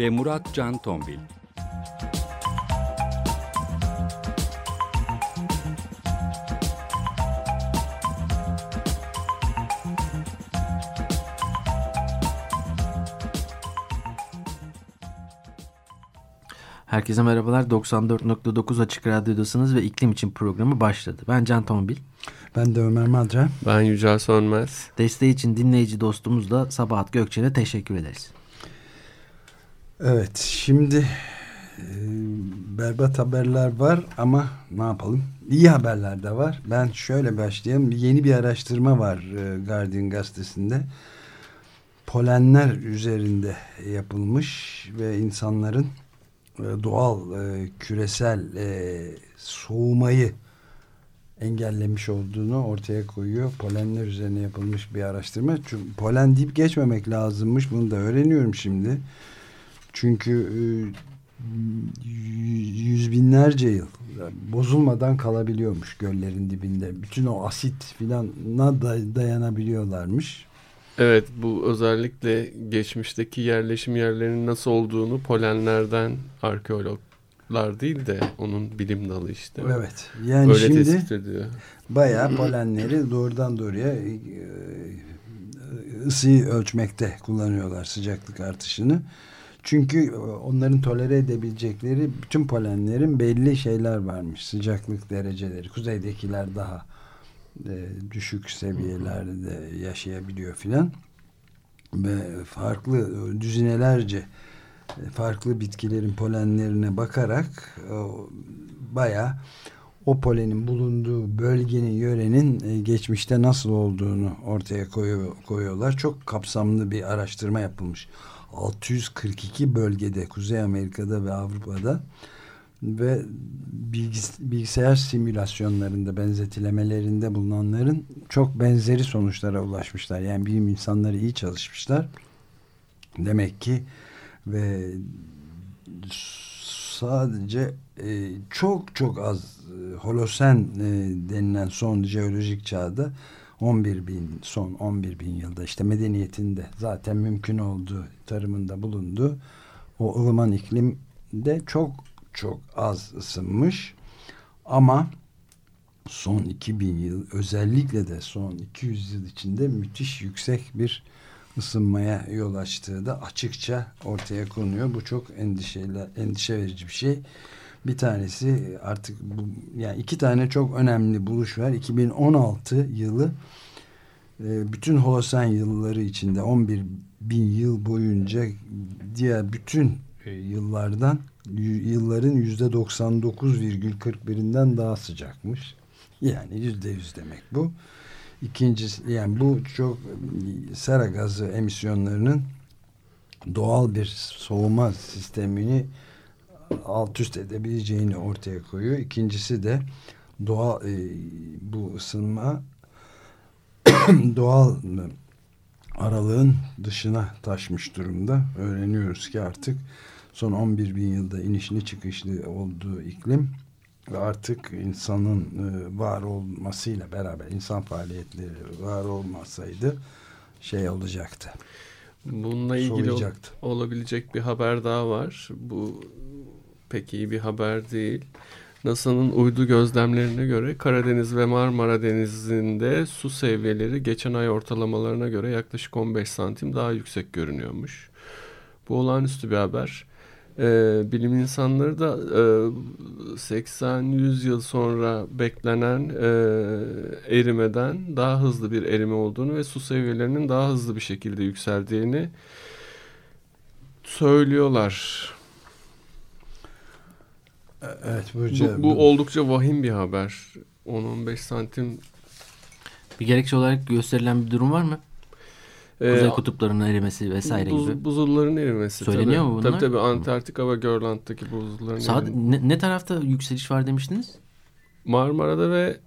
ve Murat Can Tombil. Herkese merhabalar. 94.9 Açık Radyo'dasınız ve iklim için programı başladı. Ben Can Tombil. Ben de Ömer Madra. Ben Yücel Sönmez. Desteği için dinleyici dostumuz da Sabahat Gökçen'e teşekkür ederiz. Evet şimdi e, berbat haberler var ama ne yapalım? İyi haberler de var. Ben şöyle başlayayım. Yeni bir araştırma var e, Guardian gazetesinde. Polenler üzerinde yapılmış ve insanların e, doğal e, küresel e, soğumayı engellemiş olduğunu ortaya koyuyor. Polenler üzerine yapılmış bir araştırma. Çünkü polen deyip geçmemek lazımmış. Bunu da öğreniyorum şimdi. Çünkü yüz binlerce yıl bozulmadan kalabiliyormuş göllerin dibinde. Bütün o asit filana dayanabiliyorlarmış. Evet bu özellikle geçmişteki yerleşim yerlerinin nasıl olduğunu polenlerden arkeologlar değil de onun bilim dalı işte. Evet. Yani Öyle şimdi tespit ediyor. bayağı polenleri doğrudan doğruya ısıyı ölçmekte kullanıyorlar sıcaklık artışını. Çünkü onların tolere edebilecekleri bütün polenlerin belli şeyler varmış. Sıcaklık dereceleri. Kuzeydekiler daha e, düşük seviyelerde yaşayabiliyor filan. Ve farklı düzinelerce farklı bitkilerin polenlerine bakarak baya o polenin bulunduğu bölgenin yörenin geçmişte nasıl olduğunu ortaya koyuyor, koyuyorlar. Çok kapsamlı bir araştırma yapılmış. 642 bölgede Kuzey Amerika'da ve Avrupa'da ve bilgis bilgisayar simülasyonlarında benzetilemelerinde bulunanların çok benzeri sonuçlara ulaşmışlar. Yani bilim insanları iyi çalışmışlar. Demek ki ve sadece e, çok çok az e, holosen e, denilen son jeolojik çağda 11 bin son 11 bin yılda işte medeniyetinde zaten mümkün olduğu tarımında bulundu. O ılıman iklimde çok çok az ısınmış ama son 2000 yıl özellikle de son 200 yıl içinde müthiş yüksek bir ısınmaya yol açtığı da açıkça ortaya konuyor. Bu çok endişeyle endişe verici bir şey. Bir tanesi artık bu, yani iki tane çok önemli buluş var. 2016 yılı e, bütün Holosen yılları içinde 11 bin yıl boyunca diğer bütün e, yıllardan yılların yüzde 99,41'inden daha sıcakmış. Yani yüzde yüz demek bu. İkincisi yani bu çok sera gazı emisyonlarının doğal bir soğuma sistemini alt üst edebileceğini ortaya koyuyor. İkincisi de doğal e, bu ısınma doğal aralığın dışına taşmış durumda. Öğreniyoruz ki artık son 11 bin yılda inişli çıkışlı olduğu iklim ve artık insanın e, var olmasıyla beraber insan faaliyetleri var olmasaydı şey olacaktı. Bununla ilgili ol, olabilecek bir haber daha var. Bu pek iyi bir haber değil. NASA'nın uydu gözlemlerine göre Karadeniz ve Marmara Denizi'nde su seviyeleri geçen ay ortalamalarına göre yaklaşık 15 santim daha yüksek görünüyormuş. Bu olağanüstü bir haber. Ee, bilim insanları da e, 80-100 yıl sonra beklenen e, erimeden daha hızlı bir erime olduğunu ve su seviyelerinin daha hızlı bir şekilde yükseldiğini söylüyorlar. Evet bu, bu oldukça vahim bir haber. 10-15 santim. Bir gerekçe olarak gösterilen bir durum var mı? Kuzey ee, kutuplarının erimesi vesaire buz, gibi. Buzulların erimesi. Söyleniyor tabii. mu bunlar? Tabii tabii Antarktika ve Grönland'daki buzulların Sağ, ne, ne tarafta yükseliş var demiştiniz? Marmara'da ve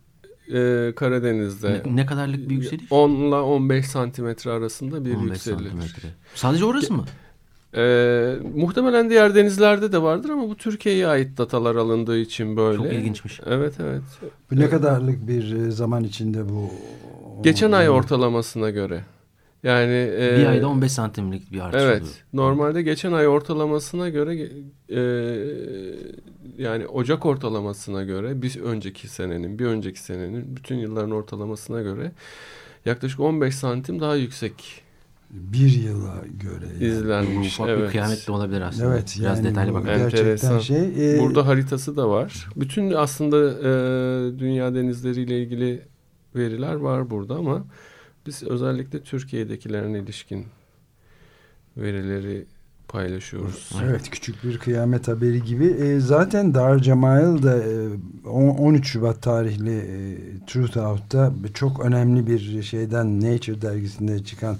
e, Karadeniz'de. Ne, ne kadarlık bir yükseliş? 10 ile 15 santimetre arasında bir 15 yükseliş. Santimetre. Sadece orası mı? Ee, muhtemelen diğer denizlerde de vardır ama bu Türkiye'ye ait datalar alındığı için böyle. Çok ilginçmiş. Evet evet. Bu ne kadarlık bir e, zaman içinde bu? Geçen ay ortalamasına göre. Yani e, bir ayda 15 santimlik bir artış Evet. oluyor. Normalde geçen ay ortalamasına göre e, yani Ocak ortalamasına göre bir önceki senenin, bir önceki senenin bütün yılların ortalamasına göre yaklaşık 15 santim daha yüksek bir yıla göre yani. izlenmiş. Ufak evet. bir kıyamet de olabilir aslında. Evet. Biraz yani detaylı bakalım. Gerçekten şey. E, Burada haritası da var. Bütün aslında e, dünya denizleriyle ilgili veriler var burada ama biz özellikle Türkiye'dekilerine ilişkin verileri paylaşıyoruz. Evet küçük bir kıyamet haberi gibi. E, zaten Dar Cemail da e, 13 Şubat tarihli e, Truth Out'ta çok önemli bir şeyden Nature dergisinde çıkan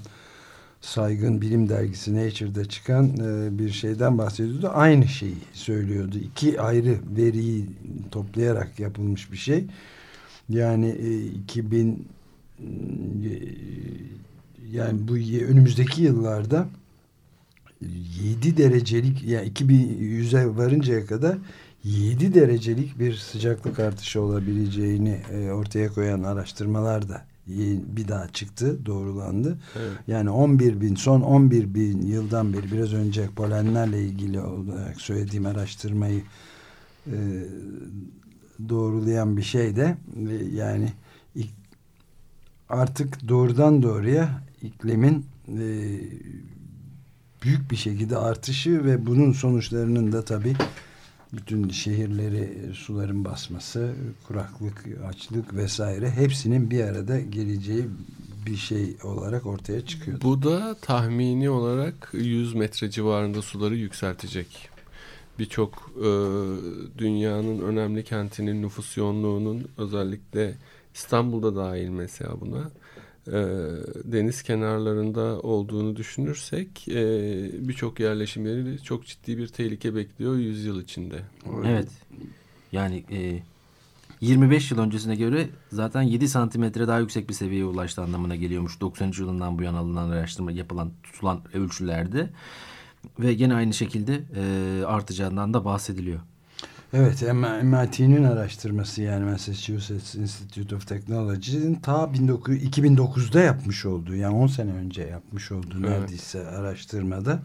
saygın bilim dergisi Nature'da çıkan e, bir şeyden bahsediyordu. Aynı şeyi söylüyordu. İki ayrı veriyi toplayarak yapılmış bir şey. Yani e, 2000 e, yani bu önümüzdeki yıllarda 7 derecelik yani 2100'e varıncaya kadar 7 derecelik bir sıcaklık artışı olabileceğini e, ortaya koyan araştırmalar da bir daha çıktı, doğrulandı. Evet. Yani 11 bin, son 11 bin yıldan beri biraz önce polenlerle ilgili olarak söylediğim araştırmayı e, doğrulayan bir şey de e, yani artık doğrudan doğruya iklimin e, büyük bir şekilde artışı ve bunun sonuçlarının da tabii bütün şehirleri suların basması, kuraklık, açlık vesaire hepsinin bir arada geleceği bir şey olarak ortaya çıkıyor. Bu da tahmini olarak 100 metre civarında suları yükseltecek. Birçok e, dünyanın önemli kentinin nüfus yoğunluğunun özellikle İstanbul'da dahil mesela buna e, deniz kenarlarında olduğunu düşünürsek e, birçok yerleşim yeri çok ciddi bir tehlike bekliyor yüzyıl içinde. Evet. Yani e, 25 yıl öncesine göre zaten 7 santimetre daha yüksek bir seviyeye ulaştı anlamına geliyormuş. 90. yılından bu yana alınan araştırma yapılan tutulan ölçülerde ve gene aynı şekilde e, artacağından da bahsediliyor. Evet MIT'nin araştırması yani Massachusetts Institute of Technology'nin ta 19, 2009'da yapmış olduğu yani 10 sene önce yapmış olduğu evet. neredeyse araştırmada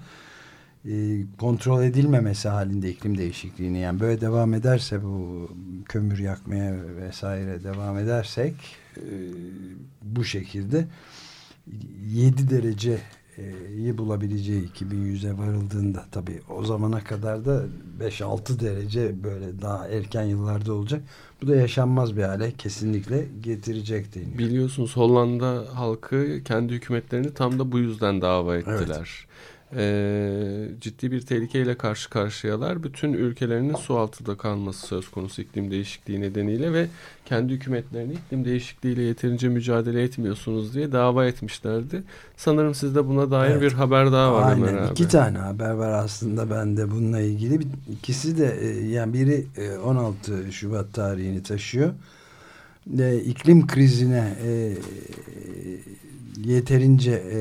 e, kontrol edilmemesi halinde iklim değişikliğini yani böyle devam ederse bu kömür yakmaya vesaire devam edersek e, bu şekilde 7 derece iyi bulabileceği 2100'e varıldığında tabii o zamana kadar da 5-6 derece böyle daha erken yıllarda olacak. Bu da yaşanmaz bir hale kesinlikle getirecek deniyor. Biliyorsunuz Hollanda halkı kendi hükümetlerini tam da bu yüzden dava ettiler. Evet e, ciddi bir tehlikeyle karşı karşıyalar. Bütün ülkelerinin su altında kalması söz konusu iklim değişikliği nedeniyle ve kendi hükümetlerini iklim değişikliğiyle yeterince mücadele etmiyorsunuz diye dava etmişlerdi. Sanırım sizde buna dair evet. bir haber daha var Aynen. Ömer abi. İki tane haber var aslında bende bununla ilgili. İkisi de e, yani biri 16 e, Şubat tarihini taşıyor. iklim krizine e, yeterince e,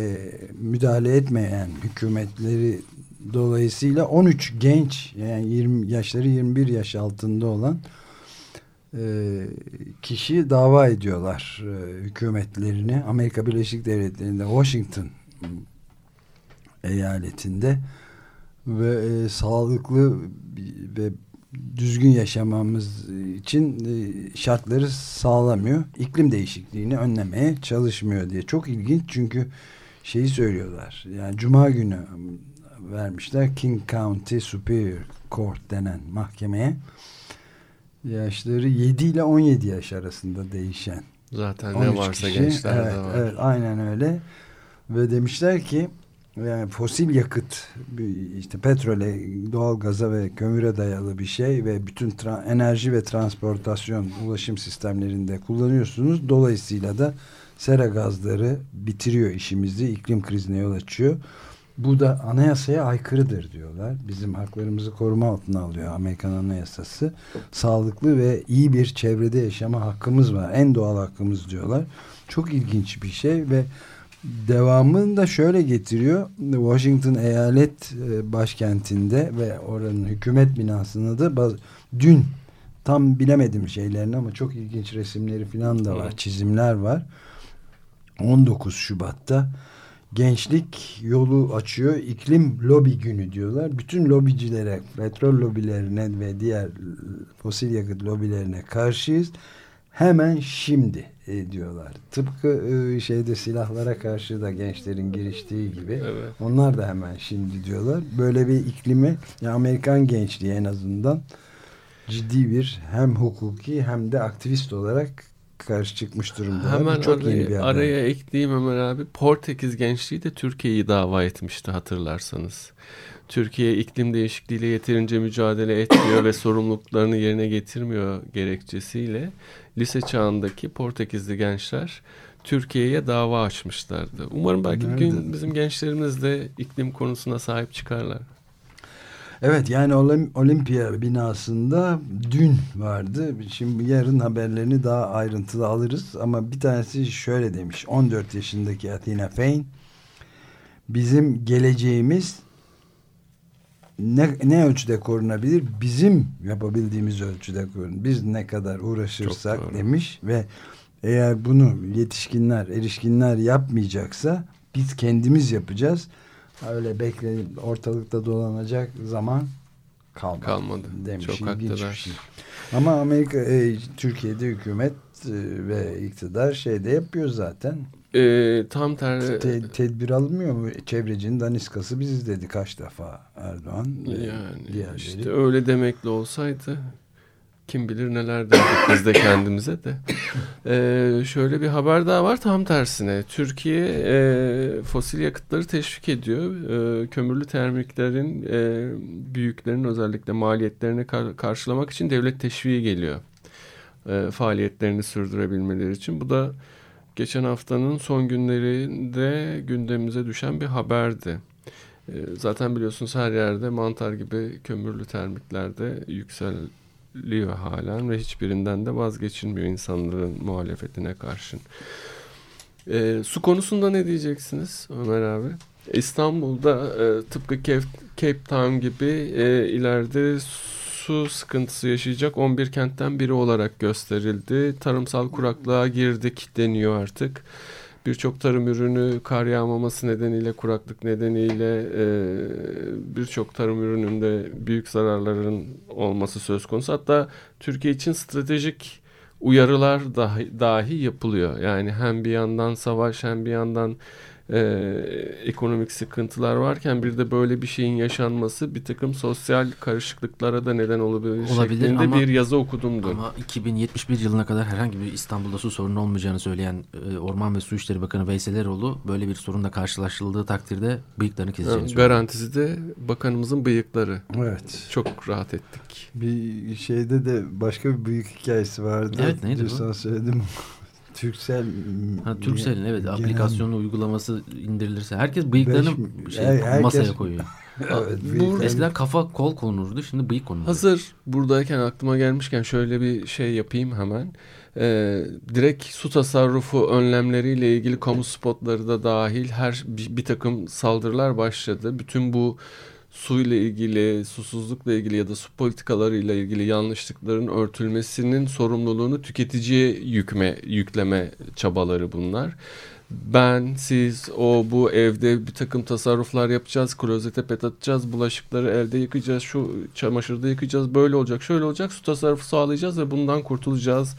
müdahale etmeyen hükümetleri dolayısıyla 13 genç yani 20 yaşları 21 yaş altında olan e, kişi dava ediyorlar e, hükümetlerini Amerika Birleşik Devletleri'nde Washington eyaletinde ve e, sağlıklı ve düzgün yaşamamız için e, şartları sağlamıyor. İklim değişikliğini önlemeye çalışmıyor diye. Çok ilginç çünkü şeyi söylüyorlar. Yani Cuma günü vermişler King County Superior Court denen mahkemeye. Yaşları 7 ile 17 yaş arasında değişen. Zaten ne varsa kişi. gençlerde evet, var. Evet, aynen öyle. Ve demişler ki yani fosil yakıt işte petrole, doğalgaza ve kömüre dayalı bir şey ve bütün enerji ve transportasyon ulaşım sistemlerinde kullanıyorsunuz. Dolayısıyla da sera gazları bitiriyor işimizi, iklim krizine yol açıyor. Bu da anayasaya aykırıdır diyorlar. Bizim haklarımızı koruma altına alıyor Amerikan Anayasası. Sağlıklı ve iyi bir çevrede yaşama hakkımız var. En doğal hakkımız diyorlar. Çok ilginç bir şey ve devamını da şöyle getiriyor. Washington eyalet e, başkentinde ve oranın hükümet binasında da dün tam bilemedim şeylerini ama çok ilginç resimleri falan da var. Çizimler var. 19 Şubat'ta gençlik yolu açıyor. İklim lobi günü diyorlar. Bütün lobicilere, petrol lobilerine ve diğer fosil yakıt lobilerine karşıyız. Hemen şimdi e, diyorlar. Tıpkı e, şeyde silahlara karşı da gençlerin giriştiği gibi. Evet. Onlar da hemen şimdi diyorlar. Böyle bir iklimi ya Amerikan gençliği en azından ciddi bir hem hukuki hem de aktivist olarak karşı çıkmış durumda. Hemen çok araya, yeni bir haber. araya ekleyeyim Ömer abi. Portekiz gençliği de Türkiye'yi dava etmişti hatırlarsanız. Türkiye iklim değişikliğiyle yeterince mücadele etmiyor ve sorumluluklarını yerine getirmiyor gerekçesiyle lise çağındaki Portekizli gençler Türkiye'ye dava açmışlardı. Umarım belki Nerede? gün bizim gençlerimiz de iklim konusuna sahip çıkarlar. Evet yani Olimpiya binasında dün vardı. Şimdi yarın haberlerini daha ayrıntılı alırız. Ama bir tanesi şöyle demiş. 14 yaşındaki Athena Fein bizim geleceğimiz ne, ne ölçüde korunabilir? Bizim yapabildiğimiz ölçüde korun. Biz ne kadar uğraşırsak demiş ve eğer bunu yetişkinler, erişkinler yapmayacaksa biz kendimiz yapacağız. Öyle beklenip ortalıkta dolanacak zaman kalmadı. Kalmadı. Demiş. Çok haklılar. Şey. Ama Amerika, e, Türkiye'de hükümet e, ve iktidar şeyde yapıyor zaten. E, tam tersi. Te, tedbir alınmıyor mu? Çevrecinin daniskası biziz dedi kaç defa Erdoğan. Yani diğerleri. işte öyle demekle olsaydı kim bilir neler derdik biz de kendimize de. Ee, şöyle bir haber daha var tam tersine. Türkiye e, fosil yakıtları teşvik ediyor. E, kömürlü termiklerin e, büyüklerin özellikle maliyetlerini kar karşılamak için devlet teşviği geliyor. E, faaliyetlerini sürdürebilmeleri için. Bu da geçen haftanın son günlerinde gündemimize düşen bir haberdi. E, zaten biliyorsunuz her yerde mantar gibi kömürlü termiklerde yüksel liyor halen ve hiçbirinden de vazgeçilmiyor insanların muhalefetine karşın. E, su konusunda ne diyeceksiniz Ömer abi? İstanbul'da e, tıpkı Cape, Cape Town gibi e, ileride su sıkıntısı yaşayacak 11 kentten biri olarak gösterildi. Tarımsal kuraklığa girdik deniyor artık birçok tarım ürünü kar yağmaması nedeniyle, kuraklık nedeniyle e, birçok tarım ürününde büyük zararların olması söz konusu. Hatta Türkiye için stratejik uyarılar dahi, dahi yapılıyor. Yani hem bir yandan savaş hem bir yandan e, ekonomik sıkıntılar varken bir de böyle bir şeyin yaşanması bir takım sosyal karışıklıklara da neden olabilir, olabilir şeklinde ama, bir yazı okudumdur. Ama 2071 yılına kadar herhangi bir İstanbul'da su sorunu olmayacağını söyleyen e, Orman ve Su İşleri Bakanı Veysel Eroğlu böyle bir sorunla karşılaştırıldığı takdirde bıyıklarını keseceğini yani, söylüyor. Garantisi de bakanımızın bıyıkları. Evet. Çok rahat ettik. Bir şeyde de başka bir büyük hikayesi vardı. Evet neydi bu? Sana söyledim. Türksel ha, Türksel'in evet genel... aplikasyonu uygulaması indirilirse herkes bıyıklarını Beş, şey, herkes... masaya koyuyor. evet, bu eskiden kafa kol konurdu şimdi bıyık konuluyor. Hazır buradayken aklıma gelmişken şöyle bir şey yapayım hemen. Ee, direkt su tasarrufu önlemleriyle ilgili kamu spotları da dahil her bir, bir takım saldırılar başladı. Bütün bu suyla ilgili, susuzlukla ilgili ya da su politikalarıyla ilgili yanlışlıkların örtülmesinin sorumluluğunu tüketiciye yükme, yükleme çabaları bunlar. Ben, siz, o, bu evde bir takım tasarruflar yapacağız, klozete pet atacağız, bulaşıkları elde yıkayacağız, şu çamaşırda yıkayacağız, böyle olacak, şöyle olacak, su tasarrufu sağlayacağız ve bundan kurtulacağız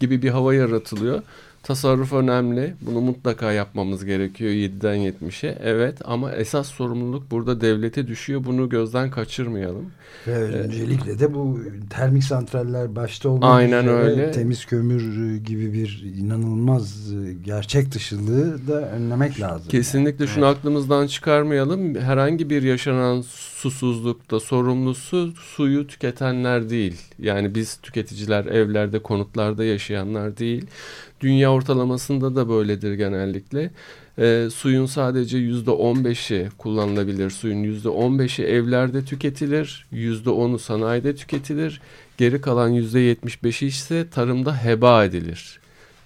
gibi bir hava yaratılıyor. Tasarruf önemli. Bunu mutlaka yapmamız gerekiyor 7'den 70'e. Evet ama esas sorumluluk burada devlete düşüyor. Bunu gözden kaçırmayalım. Ve öncelikle de bu termik santraller başta olmak Aynen üzere öyle. temiz kömür gibi bir inanılmaz gerçek dışılığı da önlemek lazım. Kesinlikle yani. şunu evet. aklımızdan çıkarmayalım. Herhangi bir yaşanan susuzlukta sorumlusu suyu tüketenler değil. Yani biz tüketiciler evlerde, konutlarda yaşayanlar değil. Dünya ortalamasında da böyledir genellikle. E, suyun sadece yüzde on beşi kullanılabilir. Suyun yüzde on beşi evlerde tüketilir. Yüzde onu sanayide tüketilir. Geri kalan yüzde yetmiş beşi ise tarımda heba edilir.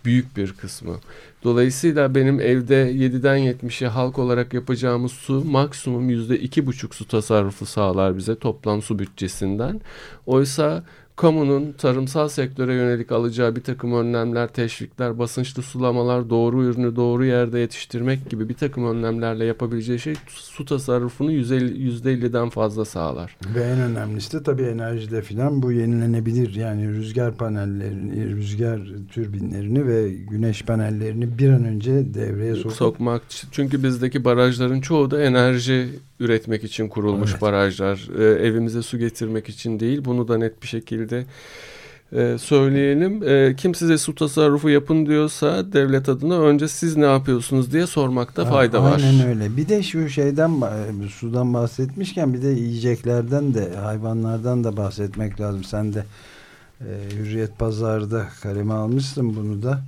Büyük bir kısmı. Dolayısıyla benim evde 7'den 70'e halk olarak yapacağımız su maksimum yüzde iki buçuk su tasarrufu sağlar bize toplam su bütçesinden. Oysa kamunun tarımsal sektöre yönelik alacağı bir takım önlemler, teşvikler, basınçlı sulamalar, doğru ürünü doğru yerde yetiştirmek gibi bir takım önlemlerle yapabileceği şey su tasarrufunu %50'den fazla sağlar. Ve en önemlisi de tabii enerjide filan bu yenilenebilir. Yani rüzgar panellerini, rüzgar türbinlerini ve güneş panellerini bir an önce devreye sokup... sokmak. Çünkü bizdeki barajların çoğu da enerji üretmek için kurulmuş evet. barajlar. E, evimize su getirmek için değil. Bunu da net bir şekilde e, söyleyelim. E, kim size su tasarrufu yapın diyorsa devlet adına önce siz ne yapıyorsunuz diye sormakta fayda aynen var. Aynen öyle. Bir de şu şeyden e, sudan bahsetmişken bir de yiyeceklerden de hayvanlardan da bahsetmek lazım. Sen de e, Hürriyet Pazar'da kaleme almışsın bunu da.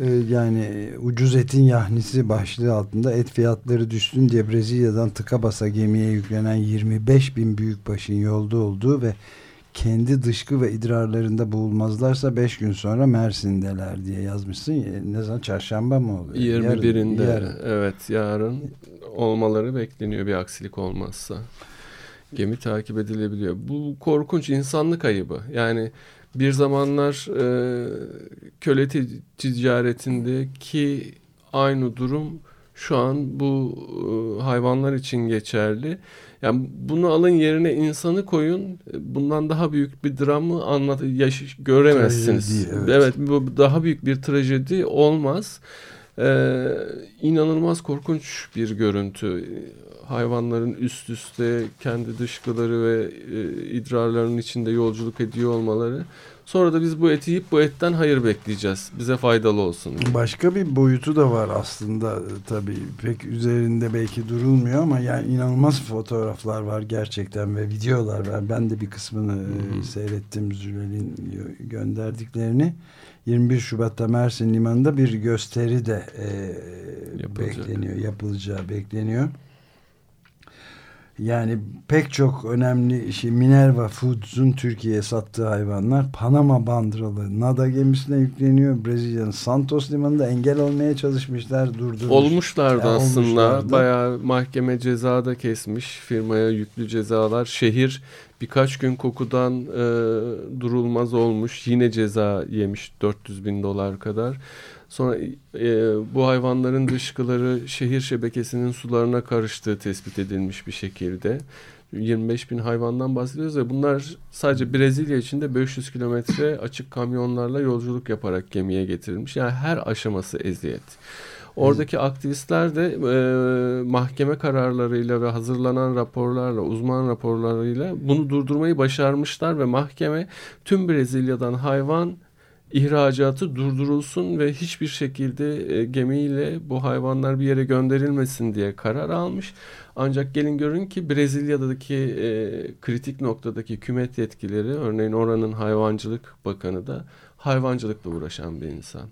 Ee, yani ucuz etin yahnisi başlığı altında et fiyatları düşsün diye Brezilya'dan tıka basa gemiye yüklenen 25 bin büyükbaşın yolda olduğu ve kendi dışkı ve idrarlarında boğulmazlarsa 5 gün sonra Mersin'deler diye yazmışsın. Ne zaman çarşamba mı oluyor? 21'inde yarın, yarın. evet yarın olmaları bekleniyor bir aksilik olmazsa. Gemi takip edilebiliyor. Bu korkunç insanlık ayıbı. Yani bir zamanlar e, köle ticaretindeki aynı durum şu an bu e, hayvanlar için geçerli. Yani bunu alın yerine insanı koyun. Bundan daha büyük bir dramı anlat yaş göremezsiniz. Trajedi, evet. evet bu daha büyük bir trajedi olmaz. Ee, inanılmaz korkunç bir görüntü. Hayvanların üst üste kendi dışkıları ve e, idrarlarının içinde yolculuk ediyor olmaları. Sonra da biz bu eti yiyip bu etten hayır bekleyeceğiz. Bize faydalı olsun. Başka bir boyutu da var aslında tabii. Pek üzerinde belki durulmuyor ama yani inanılmaz fotoğraflar var gerçekten ve videolar var. Ben de bir kısmını hmm. seyrettim Zülal'in gönderdiklerini. 21 Şubat'ta Mersin Limanı'nda bir gösteri de e, bekleniyor, yapılacağı bekleniyor. Yani pek çok önemli şey Minerva Foods'un Türkiye'ye sattığı hayvanlar Panama bandıralı Nada gemisine yükleniyor. Brezilya'nın Santos limanında engel olmaya çalışmışlar durdurmuş. Olmuşlardı ya, aslında. Olmuşlardı. Bayağı mahkeme cezada kesmiş. Firmaya yüklü cezalar. Şehir birkaç gün kokudan e, durulmaz olmuş. Yine ceza yemiş 400 bin dolar kadar. Sonra e, bu hayvanların dışkıları şehir şebekesinin sularına karıştığı tespit edilmiş bir şekilde. 25 bin hayvandan bahsediyoruz ve bunlar sadece Brezilya içinde 500 kilometre açık kamyonlarla yolculuk yaparak gemiye getirilmiş. Yani her aşaması eziyet. Oradaki aktivistler de e, mahkeme kararlarıyla ve hazırlanan raporlarla, uzman raporlarıyla bunu durdurmayı başarmışlar ve mahkeme tüm Brezilya'dan hayvan ihracatı durdurulsun ve hiçbir şekilde e, gemiyle bu hayvanlar bir yere gönderilmesin diye karar almış. Ancak gelin görün ki Brezilya'daki e, kritik noktadaki kümet yetkileri örneğin oranın hayvancılık bakanı da hayvancılıkla uğraşan bir insan.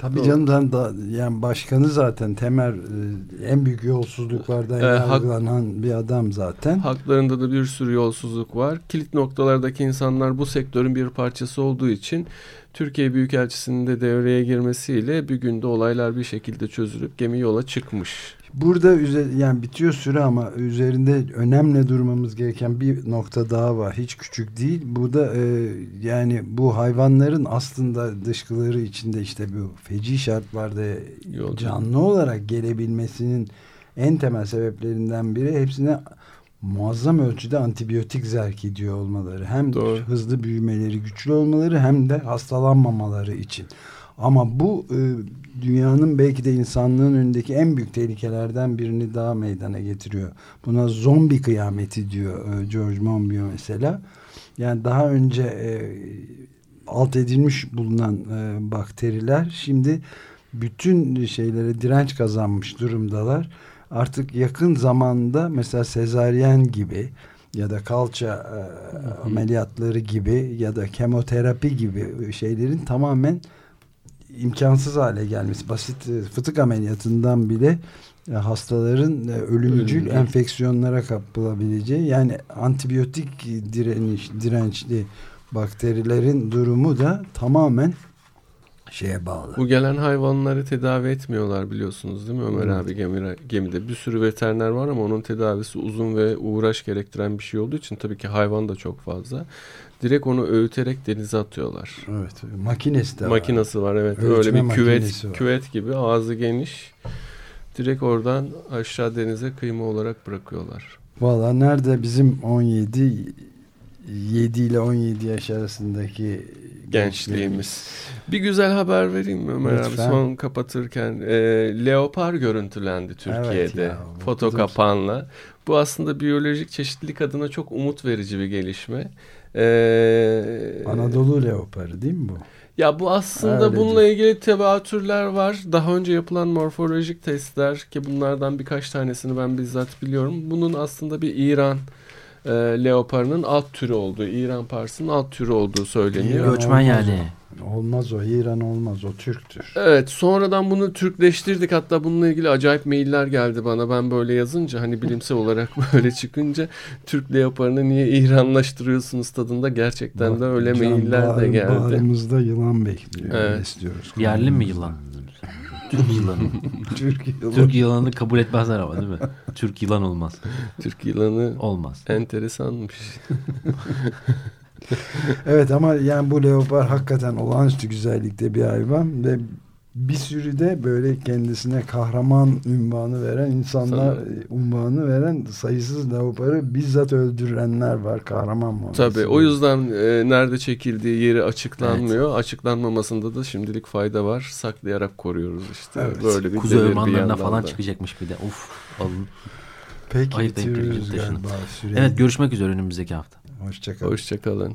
Tabii canım da yani başkanı zaten temel e, en büyük yolsuzluklardan ee, yargılanan hak, bir adam zaten. Haklarında da bir sürü yolsuzluk var. Kilit noktalardaki insanlar bu sektörün bir parçası olduğu için Türkiye Büyükelçisi'nin de devreye girmesiyle bir günde olaylar bir şekilde çözülüp gemi yola çıkmış. Burada yani bitiyor süre ama üzerinde önemli durmamız gereken bir nokta daha var. Hiç küçük değil. Bu da e, yani bu hayvanların aslında dışkıları içinde işte bu feci şartlarda Yolcu. canlı olarak gelebilmesinin en temel sebeplerinden biri hepsine muazzam ölçüde antibiyotik zerk ediyor olmaları. Hem Doğru. hızlı büyümeleri, güçlü olmaları hem de hastalanmamaları için. Ama bu e, dünyanın belki de insanlığın önündeki en büyük tehlikelerden birini daha meydana getiriyor. Buna zombi kıyameti diyor e, George Monbiot mesela. Yani daha önce e, alt edilmiş bulunan e, bakteriler şimdi bütün şeylere direnç kazanmış durumdalar. Artık yakın zamanda mesela sezaryen gibi ya da kalça e, ameliyatları gibi ya da kemoterapi gibi şeylerin tamamen imkansız hale gelmesi. Basit e, fıtık ameliyatından bile e, hastaların e, ölümcül Ölümcül. enfeksiyonlara kapılabileceği yani antibiyotik direniş, dirençli bakterilerin durumu da tamamen şeye bağlı. Bu gelen hayvanları tedavi etmiyorlar biliyorsunuz değil mi Ömer evet. abi gemide, gemide. Bir sürü veteriner var ama onun tedavisi uzun ve uğraş gerektiren bir şey olduğu için tabii ki hayvan da çok fazla. Direkt onu öğüterek denize atıyorlar. Evet. Makinesi de Makinesi var. var evet. Öğütme Öyle bir küvet var. küvet gibi ağzı geniş. Direkt oradan aşağı denize kıyma olarak bırakıyorlar. Valla nerede bizim 17 7 ile 17 yaş arasındaki gençliğimiz. Bir güzel haber vereyim mi Ömer Lütfen. abi son kapatırken? E, leopar görüntülendi Türkiye'de evet ya, foto kapanla. Bu aslında biyolojik çeşitlilik adına çok umut verici bir gelişme. Ee, Anadolu leoparı değil mi bu? Ya bu aslında Öyle bununla değil. ilgili tevatürler var. Daha önce yapılan morfolojik testler ki bunlardan birkaç tanesini ben bizzat biliyorum. Bunun aslında bir İran e, leoparının alt türü olduğu, İran parsının alt türü olduğu söyleniyor. Göçmen yani. Olmaz o İran olmaz o Türktür. Evet sonradan bunu Türkleştirdik hatta bununla ilgili acayip mailler geldi bana ben böyle yazınca hani bilimsel olarak böyle çıkınca Türk leoparını niye İranlaştırıyorsunuz tadında gerçekten Bak, de öyle mailler de geldi. Bağrımızda yılan bekliyor evet. istiyoruz. Yerli mi yılan? Türk yılanı. Türk yılanı. Türk yılanını kabul etmezler ama değil mi? Türk yılan olmaz. Türk yılanı olmaz. Enteresanmış. evet ama yani bu leopar hakikaten olağanüstü güzellikte bir hayvan ve bir sürü de böyle kendisine kahraman ünvanı veren insanlar Sana... unvanı veren sayısız leoparı bizzat öldürenler var kahraman mı? Tabii o yüzden e, nerede çekildiği yeri açıklanmıyor. Evet. Açıklanmamasında da şimdilik fayda var. Saklayarak koruyoruz işte. Evet. Böyle bir Kuzu ormanlarına falan da. çıkacakmış bir de. Uf alın. Peki Ayıp bitiriyoruz galiba. Evet görüşmek üzere önümüzdeki hafta. Hoşçakalın. Hoşçakalın.